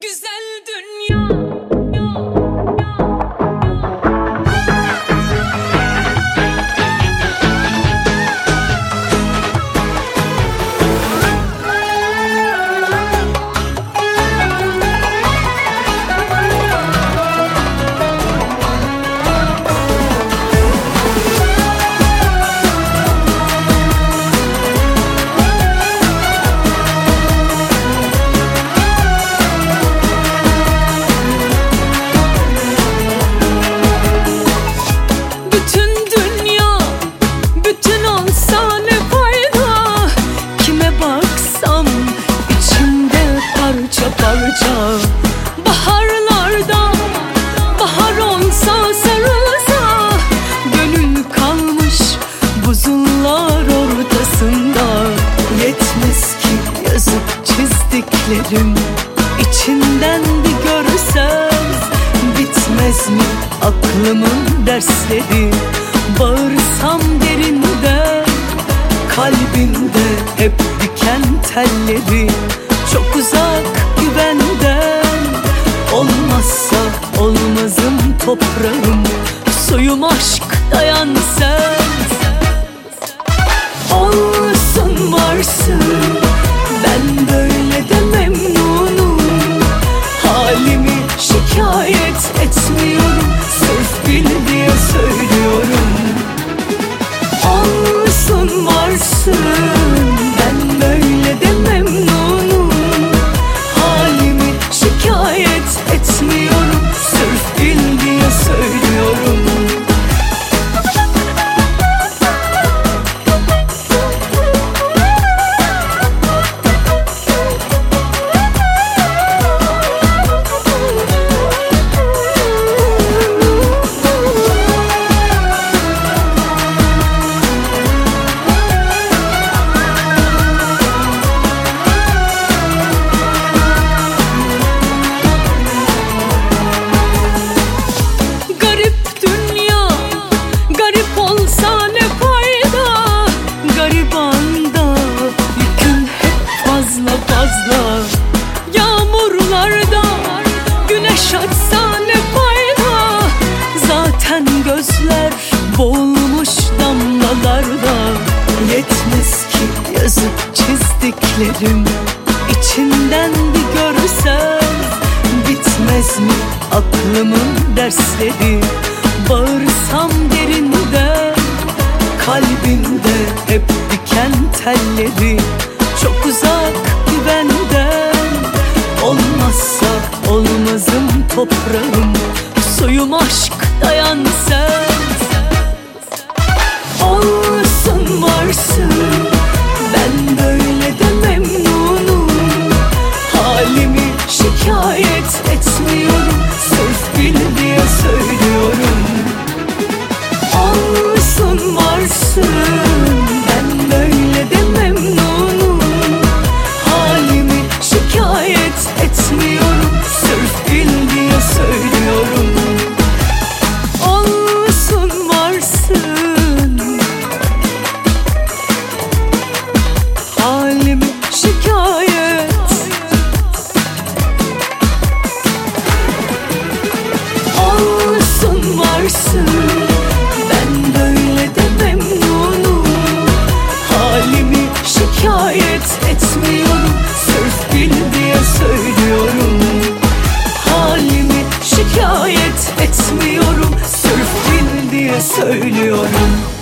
Güzel. Bitmez mi aklımın dersleri? Bağırsam derinde Kalbimde hep diken telleri. Çok uzak güvenden Olmazsa olmazım toprağım. yollarda Yetmez ki yazıp çizdiklerim. İçinden bir görsem Bitmez mi aklımın dersleri? Bağırsam derinden Kalbimde hep diken telleri. Çok uzak güvenden Olmazsa olmazım toprağım. Suyum aşk dayan sen. ölüm Susmuyorum sırf din diye söylüyorum.